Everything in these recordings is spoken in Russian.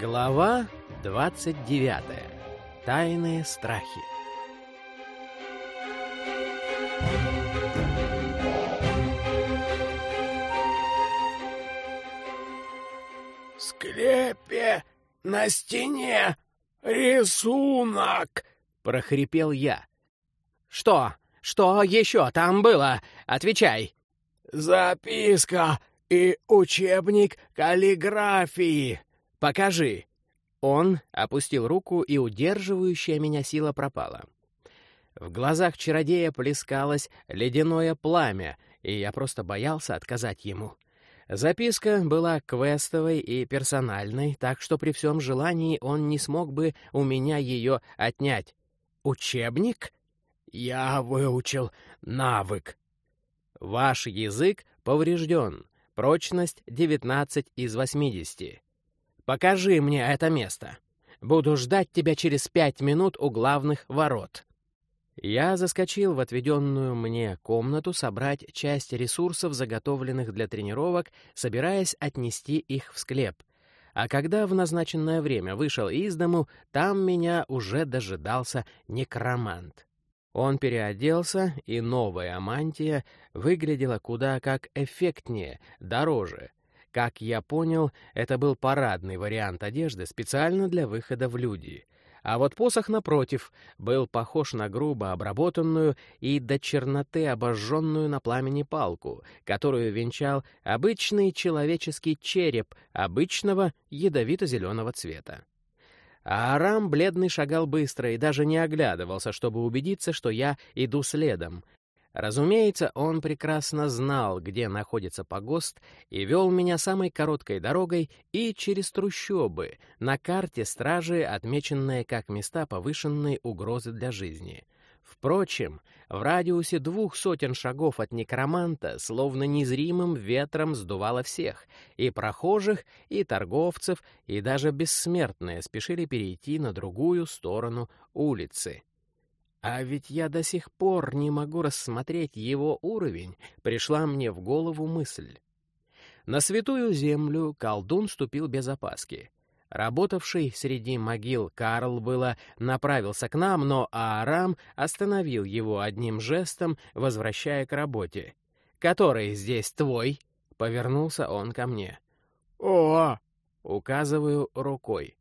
Глава 29. Тайные страхи. В склепе на стене рисунок, прохрипел я. Что? Что еще там было? Отвечай. Записка и учебник каллиграфии. Покажи. Он опустил руку, и удерживающая меня сила пропала. В глазах чародея плескалось ледяное пламя, и я просто боялся отказать ему. Записка была квестовой и персональной, так что при всем желании он не смог бы у меня ее отнять. «Учебник?» «Я выучил навык». «Ваш язык поврежден. Прочность 19 из 80. Покажи мне это место. Буду ждать тебя через пять минут у главных ворот». Я заскочил в отведенную мне комнату собрать часть ресурсов, заготовленных для тренировок, собираясь отнести их в склеп. А когда в назначенное время вышел из дому, там меня уже дожидался некромант. Он переоделся, и новая мантия выглядела куда как эффектнее, дороже. Как я понял, это был парадный вариант одежды специально для выхода в люди — а вот посох, напротив, был похож на грубо обработанную и до черноты обожженную на пламени палку, которую венчал обычный человеческий череп обычного ядовито-зеленого цвета. Арам бледный шагал быстро и даже не оглядывался, чтобы убедиться, что я иду следом, Разумеется, он прекрасно знал, где находится погост, и вел меня самой короткой дорогой и через трущобы, на карте стражи, отмеченные как места повышенной угрозы для жизни. Впрочем, в радиусе двух сотен шагов от некроманта словно незримым ветром сдувало всех, и прохожих, и торговцев, и даже бессмертные спешили перейти на другую сторону улицы. А ведь я до сих пор не могу рассмотреть его уровень, пришла мне в голову мысль. На святую землю колдун ступил без опаски. Работавший среди могил Карл было направился к нам, но Аарам остановил его одним жестом, возвращая к работе. «Который здесь твой?» — повернулся он ко мне. «О!» — указываю рукой.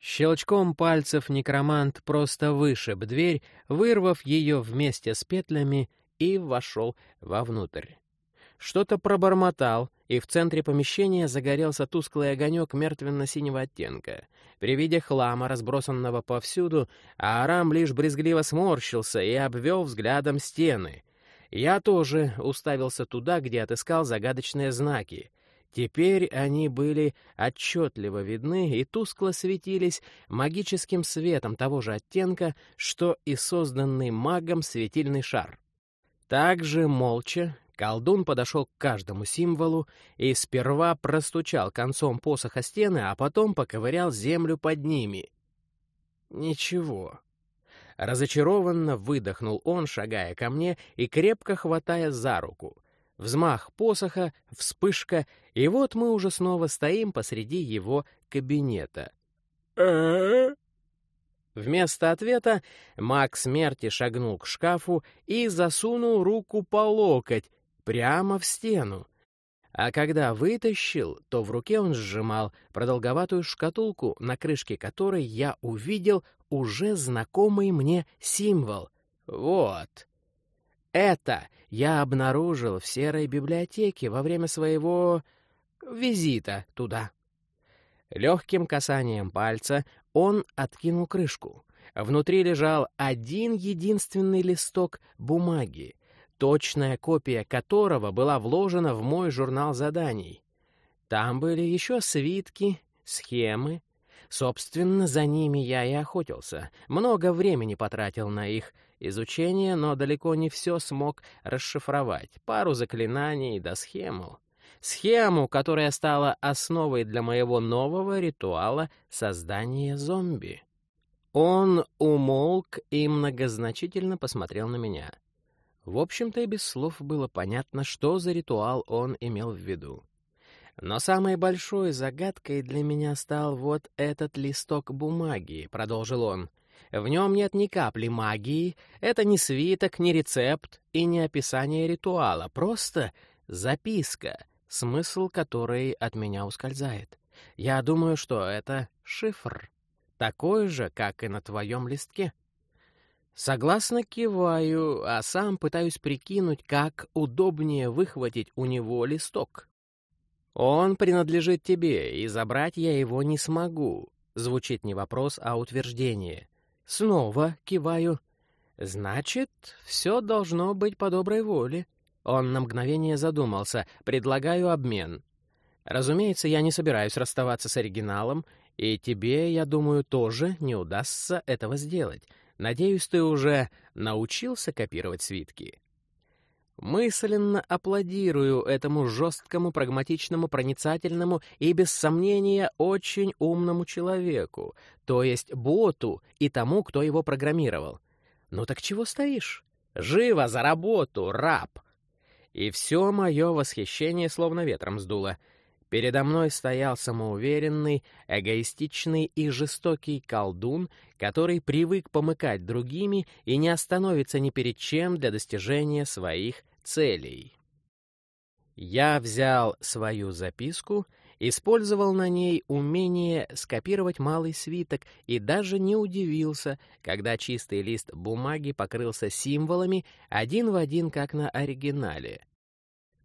Щелчком пальцев некромант просто вышиб дверь, вырвав ее вместе с петлями, и вошел вовнутрь. Что-то пробормотал, и в центре помещения загорелся тусклый огонек мертвенно-синего оттенка. При виде хлама, разбросанного повсюду, Аарам лишь брезгливо сморщился и обвел взглядом стены. Я тоже уставился туда, где отыскал загадочные знаки. Теперь они были отчетливо видны и тускло светились магическим светом того же оттенка, что и созданный магом светильный шар. Также молча колдун подошел к каждому символу и сперва простучал концом посоха стены, а потом поковырял землю под ними. Ничего. Разочарованно выдохнул он, шагая ко мне и крепко хватая за руку — Взмах посоха, вспышка, и вот мы уже снова стоим посреди его кабинета. Вместо ответа маг смерти шагнул к шкафу и засунул руку по локоть прямо в стену. А когда вытащил, то в руке он сжимал продолговатую шкатулку, на крышке которой я увидел уже знакомый мне символ. Вот. Это я обнаружил в серой библиотеке во время своего визита туда. Легким касанием пальца он откинул крышку. Внутри лежал один единственный листок бумаги, точная копия которого была вложена в мой журнал заданий. Там были еще свитки, схемы. Собственно, за ними я и охотился. Много времени потратил на их изучение, но далеко не все смог расшифровать. Пару заклинаний да схему. Схему, которая стала основой для моего нового ритуала создания зомби. Он умолк и многозначительно посмотрел на меня. В общем-то и без слов было понятно, что за ритуал он имел в виду. Но самой большой загадкой для меня стал вот этот листок бумаги, продолжил он. В нем нет ни капли магии, это не свиток, не рецепт и не описание ритуала, просто записка, смысл которой от меня ускользает. Я думаю, что это шифр, такой же, как и на твоем листке. Согласно киваю, а сам пытаюсь прикинуть, как удобнее выхватить у него листок. «Он принадлежит тебе, и забрать я его не смогу», — звучит не вопрос, а утверждение. Снова киваю. «Значит, все должно быть по доброй воле». Он на мгновение задумался. «Предлагаю обмен». Разумеется, я не собираюсь расставаться с оригиналом, и тебе, я думаю, тоже не удастся этого сделать. Надеюсь, ты уже научился копировать свитки. Мысленно аплодирую этому жесткому, прагматичному, проницательному и, без сомнения, очень умному человеку, то есть боту и тому, кто его программировал. Ну так чего стоишь? Живо за работу, раб! И все мое восхищение словно ветром сдуло — Передо мной стоял самоуверенный, эгоистичный и жестокий колдун, который привык помыкать другими и не остановится ни перед чем для достижения своих целей. Я взял свою записку, использовал на ней умение скопировать малый свиток и даже не удивился, когда чистый лист бумаги покрылся символами один в один, как на оригинале.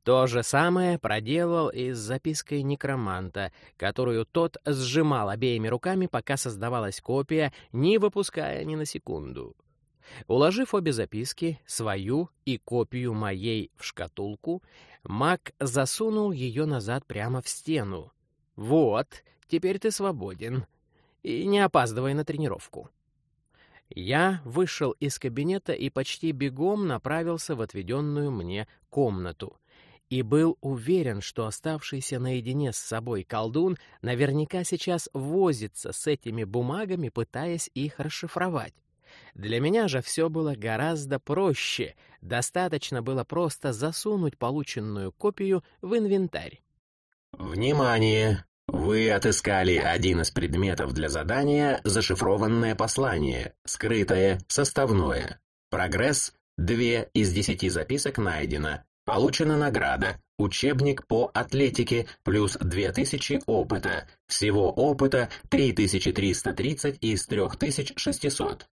То же самое проделал и с запиской некроманта, которую тот сжимал обеими руками, пока создавалась копия, не выпуская ни на секунду. Уложив обе записки, свою и копию моей в шкатулку, маг засунул ее назад прямо в стену. «Вот, теперь ты свободен. И не опаздывай на тренировку». Я вышел из кабинета и почти бегом направился в отведенную мне комнату — и был уверен, что оставшийся наедине с собой колдун наверняка сейчас возится с этими бумагами, пытаясь их расшифровать. Для меня же все было гораздо проще. Достаточно было просто засунуть полученную копию в инвентарь. Внимание! Вы отыскали один из предметов для задания «Зашифрованное послание», скрытое, составное. Прогресс — две из десяти записок найдено. Получена награда. Учебник по атлетике плюс 2000 опыта. Всего опыта 3330 из 3600.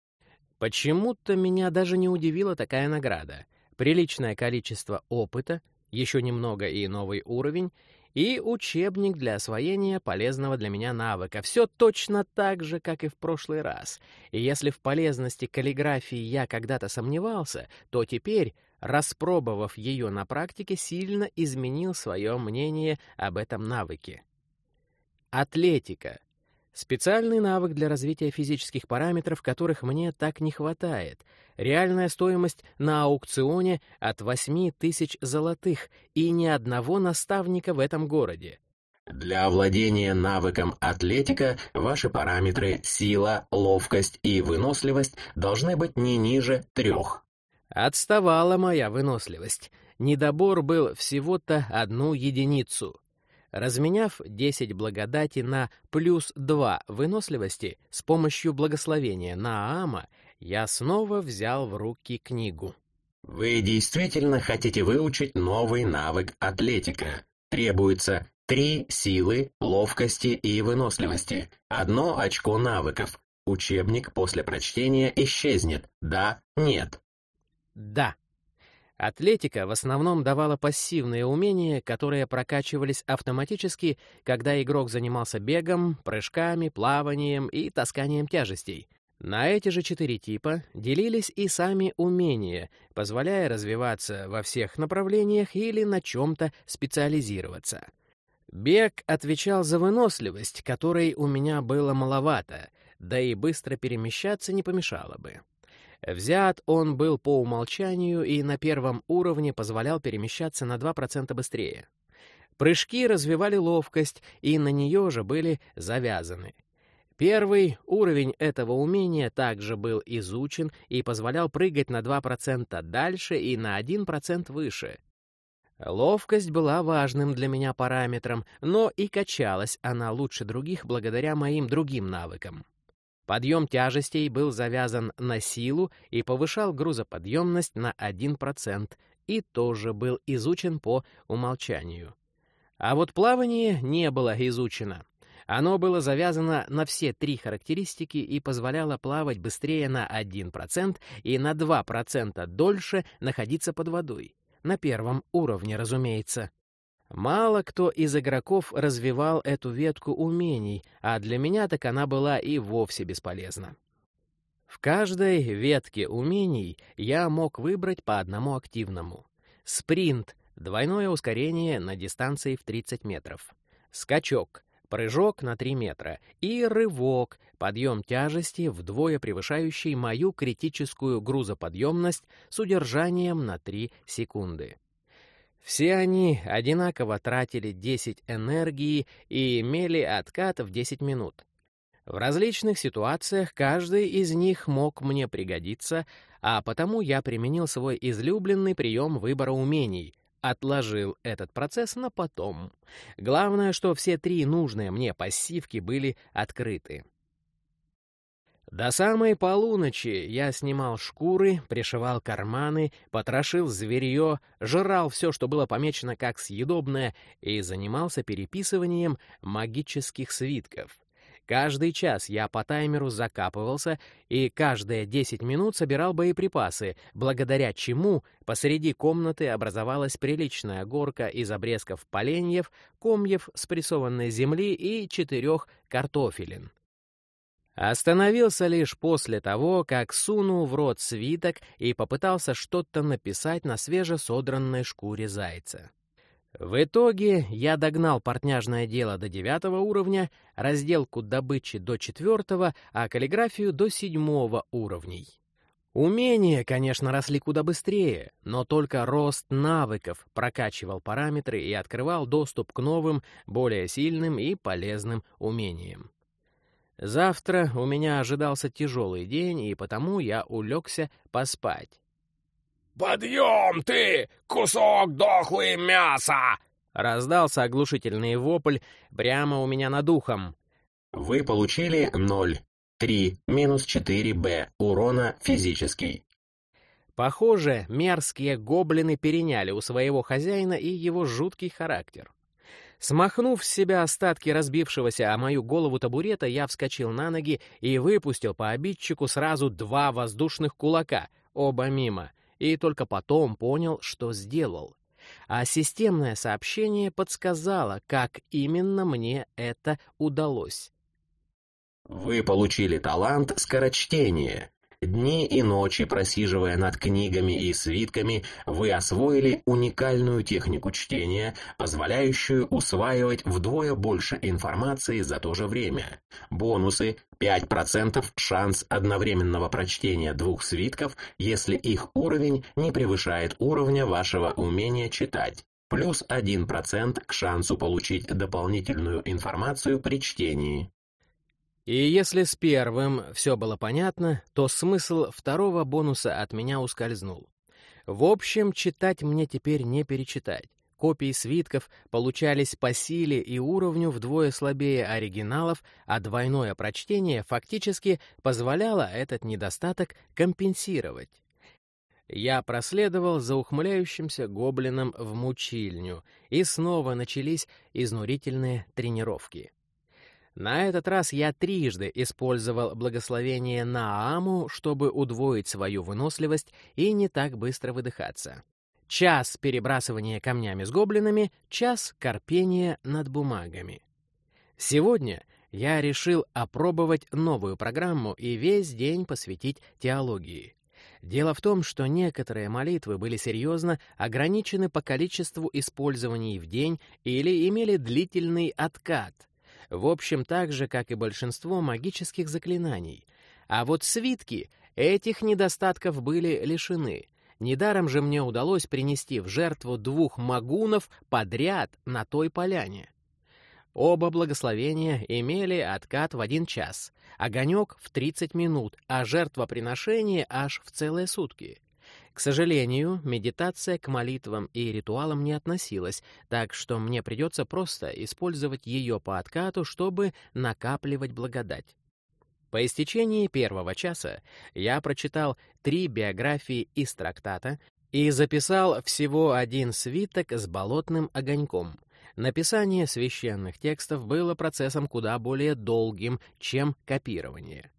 Почему-то меня даже не удивила такая награда. Приличное количество опыта, еще немного и новый уровень, и учебник для освоения полезного для меня навыка. Все точно так же, как и в прошлый раз. И если в полезности каллиграфии я когда-то сомневался, то теперь распробовав ее на практике, сильно изменил свое мнение об этом навыке. Атлетика. Специальный навык для развития физических параметров, которых мне так не хватает. Реальная стоимость на аукционе от 8 тысяч золотых и ни одного наставника в этом городе. Для овладения навыком атлетика ваши параметры сила, ловкость и выносливость должны быть не ниже трех. Отставала моя выносливость. Недобор был всего-то одну единицу. Разменяв 10 благодати на плюс 2 выносливости с помощью благословения Наама, я снова взял в руки книгу. Вы действительно хотите выучить новый навык атлетика. Требуется три силы, ловкости и выносливости, одно очко навыков. Учебник после прочтения исчезнет. Да, нет. Да. Атлетика в основном давала пассивные умения, которые прокачивались автоматически, когда игрок занимался бегом, прыжками, плаванием и тасканием тяжестей. На эти же четыре типа делились и сами умения, позволяя развиваться во всех направлениях или на чем-то специализироваться. Бег отвечал за выносливость, которой у меня было маловато, да и быстро перемещаться не помешало бы. Взят он был по умолчанию и на первом уровне позволял перемещаться на 2% быстрее. Прыжки развивали ловкость и на нее же были завязаны. Первый уровень этого умения также был изучен и позволял прыгать на 2% дальше и на 1% выше. Ловкость была важным для меня параметром, но и качалась она лучше других благодаря моим другим навыкам. Подъем тяжестей был завязан на силу и повышал грузоподъемность на 1% и тоже был изучен по умолчанию. А вот плавание не было изучено. Оно было завязано на все три характеристики и позволяло плавать быстрее на 1% и на 2% дольше находиться под водой. На первом уровне, разумеется. Мало кто из игроков развивал эту ветку умений, а для меня так она была и вовсе бесполезна. В каждой ветке умений я мог выбрать по одному активному. Спринт — двойное ускорение на дистанции в 30 метров. Скачок — прыжок на 3 метра. И рывок — подъем тяжести, вдвое превышающий мою критическую грузоподъемность с удержанием на 3 секунды. Все они одинаково тратили 10 энергии и имели откат в 10 минут. В различных ситуациях каждый из них мог мне пригодиться, а потому я применил свой излюбленный прием выбора умений — отложил этот процесс на потом. Главное, что все три нужные мне пассивки были открыты. До самой полуночи я снимал шкуры, пришивал карманы, потрошил зверье, жрал все, что было помечено как съедобное, и занимался переписыванием магических свитков. Каждый час я по таймеру закапывался и каждые 10 минут собирал боеприпасы, благодаря чему посреди комнаты образовалась приличная горка из обрезков поленьев, комьев спрессованной земли и четырех картофелин. Остановился лишь после того, как сунул в рот свиток и попытался что-то написать на свежесодранной шкуре зайца. В итоге я догнал портняжное дело до девятого уровня, разделку добычи до четвертого, а каллиграфию до седьмого уровней. Умения, конечно, росли куда быстрее, но только рост навыков прокачивал параметры и открывал доступ к новым, более сильным и полезным умениям. Завтра у меня ожидался тяжелый день, и потому я улегся поспать. «Подъем ты, кусок дохлый мяса!» Раздался оглушительный вопль прямо у меня над ухом. Вы получили 0, 3, минус 4Б урона физический. Похоже, мерзкие гоблины переняли у своего хозяина и его жуткий характер. Смахнув с себя остатки разбившегося о мою голову табурета, я вскочил на ноги и выпустил по обидчику сразу два воздушных кулака, оба мимо, и только потом понял, что сделал. А системное сообщение подсказало, как именно мне это удалось. Вы получили талант скорочтения. Дни и ночи просиживая над книгами и свитками, вы освоили уникальную технику чтения, позволяющую усваивать вдвое больше информации за то же время. Бонусы 5% шанс одновременного прочтения двух свитков, если их уровень не превышает уровня вашего умения читать плюс 1% к шансу получить дополнительную информацию при чтении. И если с первым все было понятно, то смысл второго бонуса от меня ускользнул. В общем, читать мне теперь не перечитать. Копии свитков получались по силе и уровню вдвое слабее оригиналов, а двойное прочтение фактически позволяло этот недостаток компенсировать. Я проследовал за ухмыляющимся гоблином в мучильню, и снова начались изнурительные тренировки. На этот раз я трижды использовал благословение Нааму, чтобы удвоить свою выносливость и не так быстро выдыхаться. Час перебрасывания камнями с гоблинами, час корпения над бумагами. Сегодня я решил опробовать новую программу и весь день посвятить теологии. Дело в том, что некоторые молитвы были серьезно ограничены по количеству использований в день или имели длительный откат — в общем, так же, как и большинство магических заклинаний. А вот свитки этих недостатков были лишены. Недаром же мне удалось принести в жертву двух магунов подряд на той поляне. Оба благословения имели откат в один час, огонек в 30 минут, а жертвоприношение аж в целые сутки. К сожалению, медитация к молитвам и ритуалам не относилась, так что мне придется просто использовать ее по откату, чтобы накапливать благодать. По истечении первого часа я прочитал три биографии из трактата и записал всего один свиток с болотным огоньком. Написание священных текстов было процессом куда более долгим, чем копирование.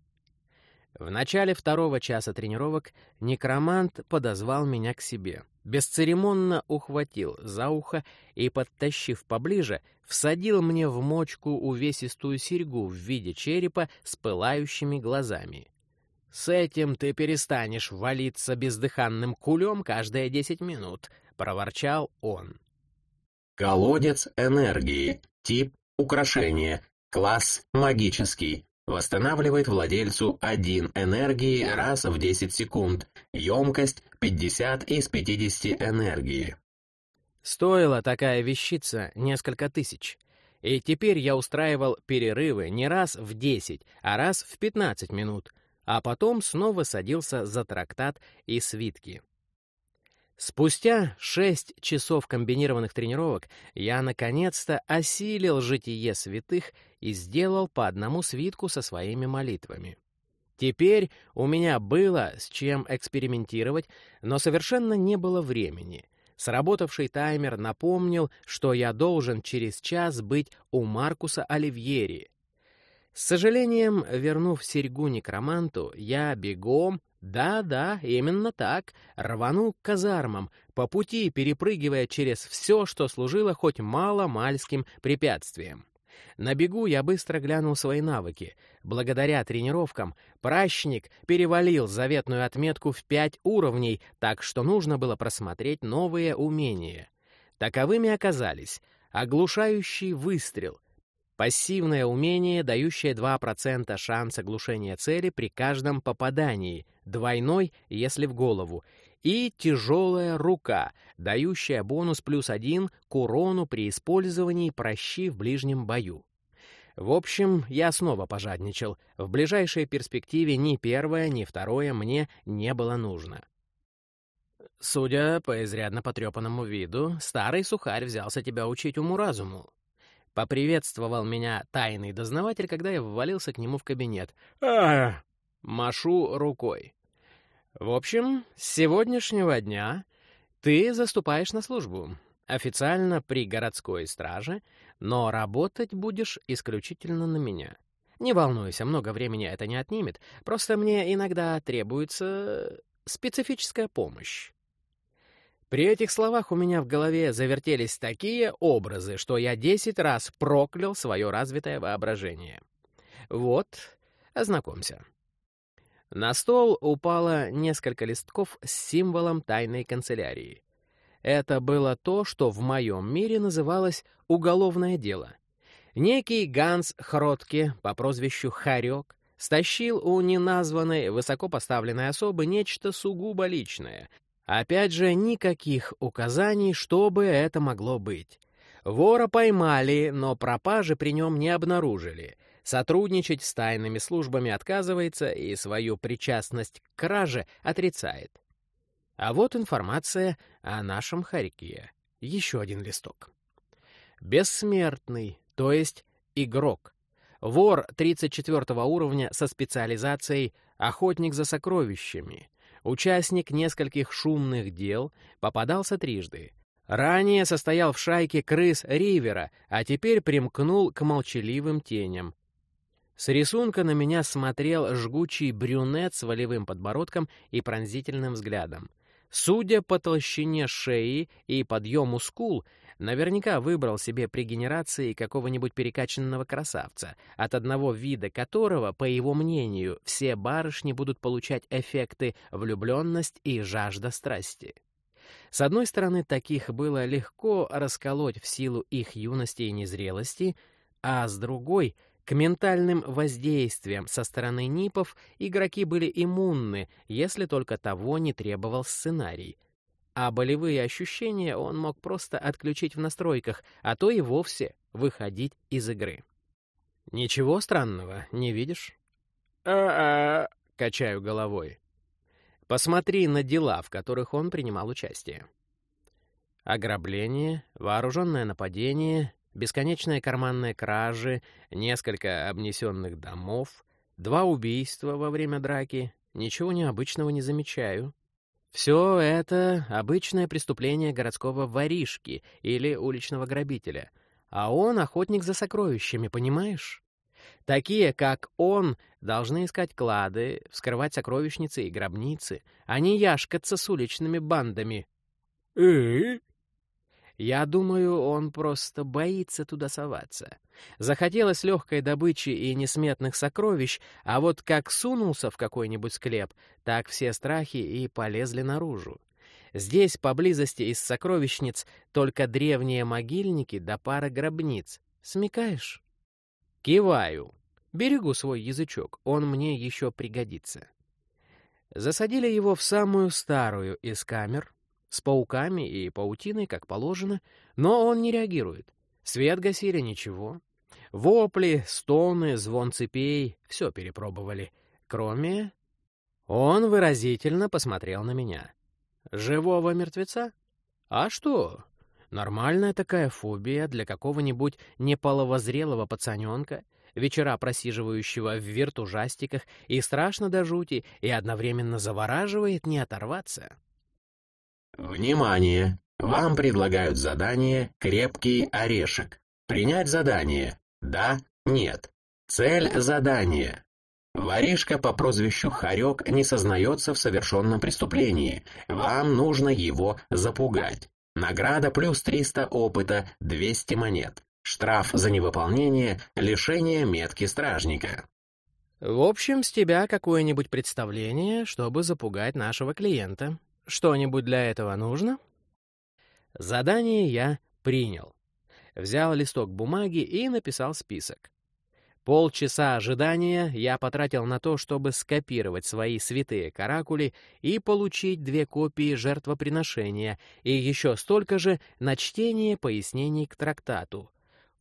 В начале второго часа тренировок некромант подозвал меня к себе, бесцеремонно ухватил за ухо и, подтащив поближе, всадил мне в мочку увесистую серьгу в виде черепа с пылающими глазами. «С этим ты перестанешь валиться бездыханным кулем каждые десять минут», — проворчал он. Колодец энергии. Тип украшение. Класс магический. Восстанавливает владельцу 1 энергии раз в 10 секунд. Емкость 50 из 50 энергии. Стоила такая вещица несколько тысяч. И теперь я устраивал перерывы не раз в 10, а раз в 15 минут, а потом снова садился за трактат и свитки. Спустя шесть часов комбинированных тренировок я наконец-то осилил житие святых и сделал по одному свитку со своими молитвами. Теперь у меня было с чем экспериментировать, но совершенно не было времени. Сработавший таймер напомнил, что я должен через час быть у Маркуса Оливьери. С сожалением, вернув серьгу некроманту, я бегом да-да, именно так. Рванул к казармам, по пути перепрыгивая через все, что служило хоть мало-мальским препятствием. На бегу я быстро глянул свои навыки. Благодаря тренировкам пращник перевалил заветную отметку в пять уровней, так что нужно было просмотреть новые умения. Таковыми оказались оглушающий выстрел — Пассивное умение, дающее 2% шанса глушения цели при каждом попадании, двойной, если в голову, и тяжелая рука, дающая бонус плюс один к урону при использовании прощи в ближнем бою. В общем, я снова пожадничал. В ближайшей перспективе ни первое, ни второе мне не было нужно. Судя по изрядно потрепанному виду, старый сухарь взялся тебя учить уму-разуму. Поприветствовал меня тайный дознаватель, когда я ввалился к нему в кабинет. а Машу рукой. «В общем, с сегодняшнего дня ты заступаешь на службу. Официально при городской страже, но работать будешь исключительно на меня. Не волнуйся, много времени это не отнимет, просто мне иногда требуется специфическая помощь. При этих словах у меня в голове завертелись такие образы, что я десять раз проклял свое развитое воображение. Вот, ознакомься. На стол упало несколько листков с символом тайной канцелярии. Это было то, что в моем мире называлось «уголовное дело». Некий Ганс Хротке по прозвищу Харек стащил у неназванной высокопоставленной особы нечто сугубо личное, Опять же, никаких указаний, что бы это могло быть. Вора поймали, но пропажи при нем не обнаружили. Сотрудничать с тайными службами отказывается и свою причастность к краже отрицает. А вот информация о нашем Харьке. Еще один листок. Бессмертный, то есть игрок. Вор 34 уровня со специализацией «Охотник за сокровищами» участник нескольких шумных дел, попадался трижды. Ранее состоял в шайке крыс Ривера, а теперь примкнул к молчаливым теням. С рисунка на меня смотрел жгучий брюнет с волевым подбородком и пронзительным взглядом. Судя по толщине шеи и подъему скул, Наверняка выбрал себе при генерации какого-нибудь перекачанного красавца, от одного вида которого, по его мнению, все барышни будут получать эффекты влюбленность и жажда страсти. С одной стороны, таких было легко расколоть в силу их юности и незрелости, а с другой — к ментальным воздействиям со стороны НИПов игроки были иммунны, если только того не требовал сценарий — а болевые ощущения он мог просто отключить в настройках, а то и вовсе выходить из игры. «Ничего странного, не видишь?» «А-а», — качаю головой. Посмотри на дела, в которых он принимал участие. Ограбление, вооруженное нападение, бесконечные карманные кражи, несколько обнесенных домов, два убийства во время драки. Ничего необычного не замечаю. Все это — обычное преступление городского воришки или уличного грабителя. А он — охотник за сокровищами, понимаешь? Такие, как он, должны искать клады, вскрывать сокровищницы и гробницы, а не яшкаться с уличными бандами. «И?» Я думаю, он просто боится туда соваться. Захотелось легкой добычи и несметных сокровищ, а вот как сунулся в какой-нибудь склеп, так все страхи и полезли наружу. Здесь, поблизости из сокровищниц, только древние могильники да пара гробниц. Смекаешь? Киваю. Берегу свой язычок, он мне еще пригодится. Засадили его в самую старую из камер, с пауками и паутиной, как положено, но он не реагирует. Свет гасили — ничего. Вопли, стоны, звон цепей — все перепробовали. Кроме... Он выразительно посмотрел на меня. «Живого мертвеца? А что? Нормальная такая фобия для какого-нибудь неполовозрелого пацаненка, вечера просиживающего в виртужастиках, и страшно до жути, и одновременно завораживает не оторваться. Внимание! Вам предлагают задание «Крепкий орешек». Принять задание? Да, нет. Цель задания. Воришка по прозвищу Харек не сознается в совершенном преступлении. Вам нужно его запугать. Награда плюс 300 опыта, 200 монет. Штраф за невыполнение, лишение метки стражника. В общем, с тебя какое-нибудь представление, чтобы запугать нашего клиента. Что-нибудь для этого нужно? Задание я принял. Взял листок бумаги и написал список. Полчаса ожидания я потратил на то, чтобы скопировать свои святые каракули и получить две копии жертвоприношения, и еще столько же на чтение пояснений к трактату.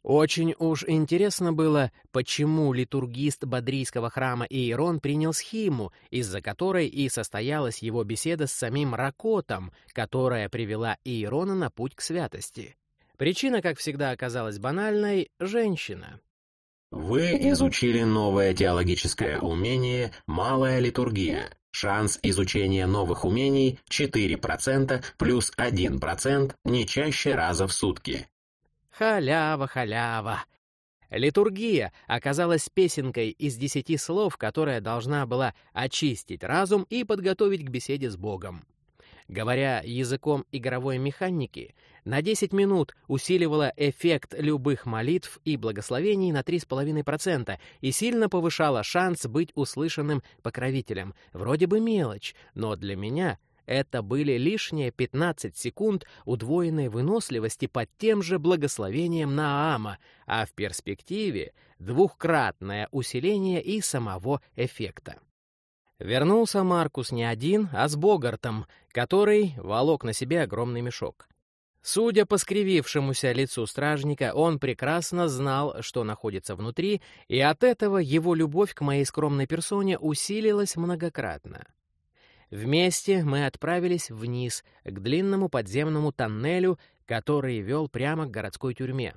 Очень уж интересно было, почему литургист Бодрийского храма Иерон принял схиму, из-за которой и состоялась его беседа с самим Ракотом, которая привела Иерона на путь к святости. Причина, как всегда, оказалась банальной — женщина. Вы изучили новое теологическое умение «Малая литургия». Шанс изучения новых умений 4% плюс 1% не чаще раза в сутки. Халява, халява. Литургия оказалась песенкой из десяти слов, которая должна была очистить разум и подготовить к беседе с Богом. Говоря языком игровой механики, на 10 минут усиливала эффект любых молитв и благословений на 3,5% и сильно повышала шанс быть услышанным покровителем. Вроде бы мелочь, но для меня это были лишние 15 секунд удвоенной выносливости под тем же благословением Наама, а в перспективе двухкратное усиление и самого эффекта. Вернулся Маркус не один, а с Богартом, который волок на себе огромный мешок. Судя по скривившемуся лицу стражника, он прекрасно знал, что находится внутри, и от этого его любовь к моей скромной персоне усилилась многократно. Вместе мы отправились вниз, к длинному подземному тоннелю, который вел прямо к городской тюрьме.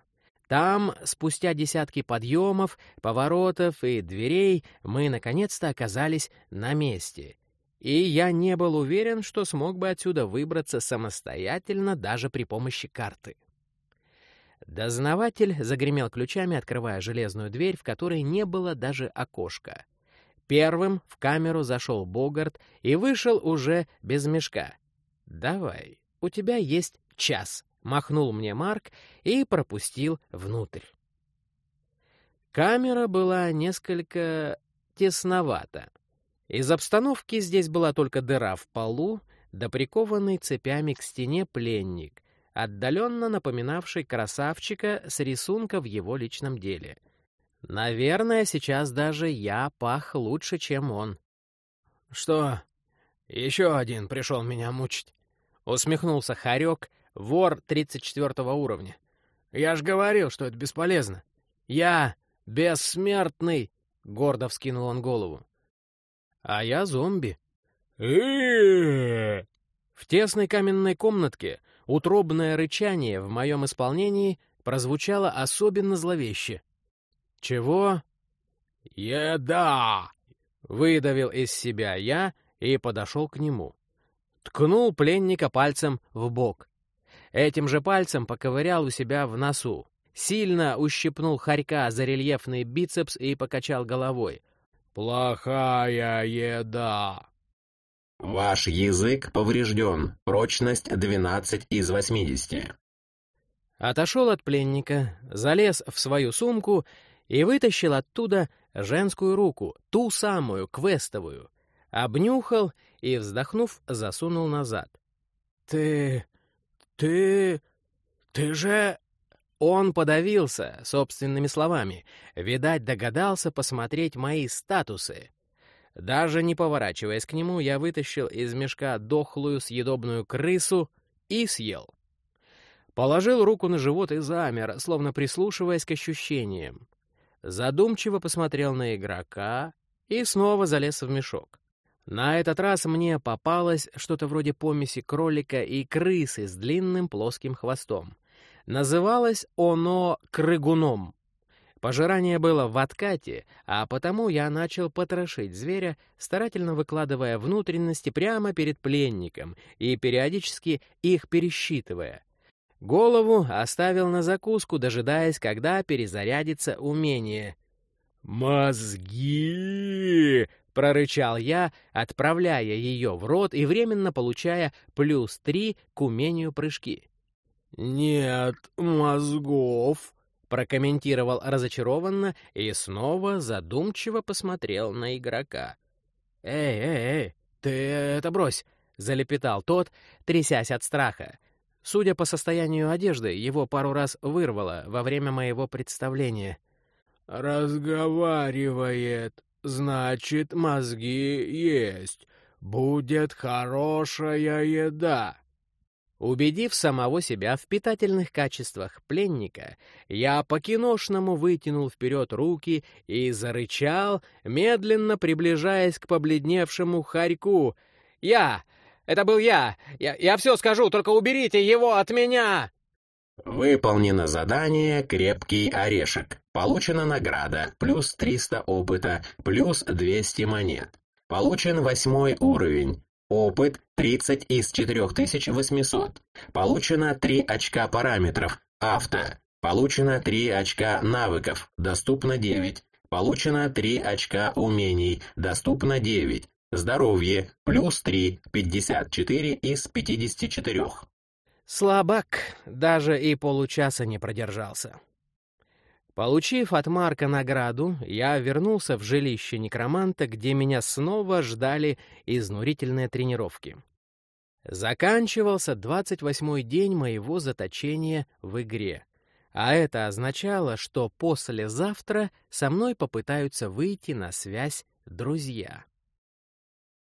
Там, спустя десятки подъемов, поворотов и дверей, мы наконец-то оказались на месте. И я не был уверен, что смог бы отсюда выбраться самостоятельно даже при помощи карты. Дознаватель загремел ключами, открывая железную дверь, в которой не было даже окошка. Первым в камеру зашел Богарт и вышел уже без мешка. «Давай, у тебя есть час», Махнул мне Марк и пропустил внутрь. Камера была несколько тесновата. Из обстановки здесь была только дыра в полу, да цепями к стене пленник, отдаленно напоминавший красавчика с рисунка в его личном деле. Наверное, сейчас даже я пах лучше, чем он. «Что? Еще один пришел меня мучить?» — усмехнулся Харек, Вор 34 уровня. Я ж говорил, что это бесполезно. Я бессмертный, гордо вскинул он голову. А я зомби. В тесной каменной комнатке утробное рычание в моем исполнении прозвучало особенно зловеще. «Чего?» «Еда!» — выдавил из себя я и подошел к нему. Ткнул пленника пальцем в бок. Этим же пальцем поковырял у себя в носу. Сильно ущипнул хорька за рельефный бицепс и покачал головой. «Плохая еда!» Ваш язык поврежден. Прочность 12 из 80. Отошел от пленника, залез в свою сумку и вытащил оттуда женскую руку, ту самую, квестовую. Обнюхал и, вздохнув, засунул назад. «Ты... ты... ты же...» Он подавился собственными словами. Видать, догадался посмотреть мои статусы. Даже не поворачиваясь к нему, я вытащил из мешка дохлую съедобную крысу и съел. Положил руку на живот и замер, словно прислушиваясь к ощущениям. Задумчиво посмотрел на игрока и снова залез в мешок. На этот раз мне попалось что-то вроде помеси кролика и крысы с длинным плоским хвостом. Называлось оно крыгуном. Пожирание было в откате, а потому я начал потрошить зверя, старательно выкладывая внутренности прямо перед пленником и периодически их пересчитывая. Голову оставил на закуску, дожидаясь, когда перезарядится умение. «Мозги!» — прорычал я, отправляя ее в рот и временно получая плюс три к умению прыжки. «Нет мозгов!» прокомментировал разочарованно и снова задумчиво посмотрел на игрока. «Эй, эй, эй, ты это брось!» — залепетал тот, трясясь от страха. Судя по состоянию одежды, его пару раз вырвало во время моего представления. «Разговаривает, значит, мозги есть. Будет хорошая еда». Убедив самого себя в питательных качествах пленника, я по-киношному вытянул вперед руки и зарычал, медленно приближаясь к побледневшему хорьку. «Я! Это был я! Я, я все скажу, только уберите его от меня!» Выполнено задание «Крепкий орешек». Получена награда, плюс 300 опыта, плюс 200 монет. Получен восьмой уровень. Опыт 30 из 4800. Получено 3 очка параметров. Авто. Получено 3 очка навыков. Доступно 9. Получено 3 очка умений. Доступно 9. Здоровье. Плюс 3. 54 из 54. Слабак. Даже и получаса не продержался. Получив от Марка награду, я вернулся в жилище некроманта, где меня снова ждали изнурительные тренировки. Заканчивался 28-й день моего заточения в игре. А это означало, что послезавтра со мной попытаются выйти на связь друзья.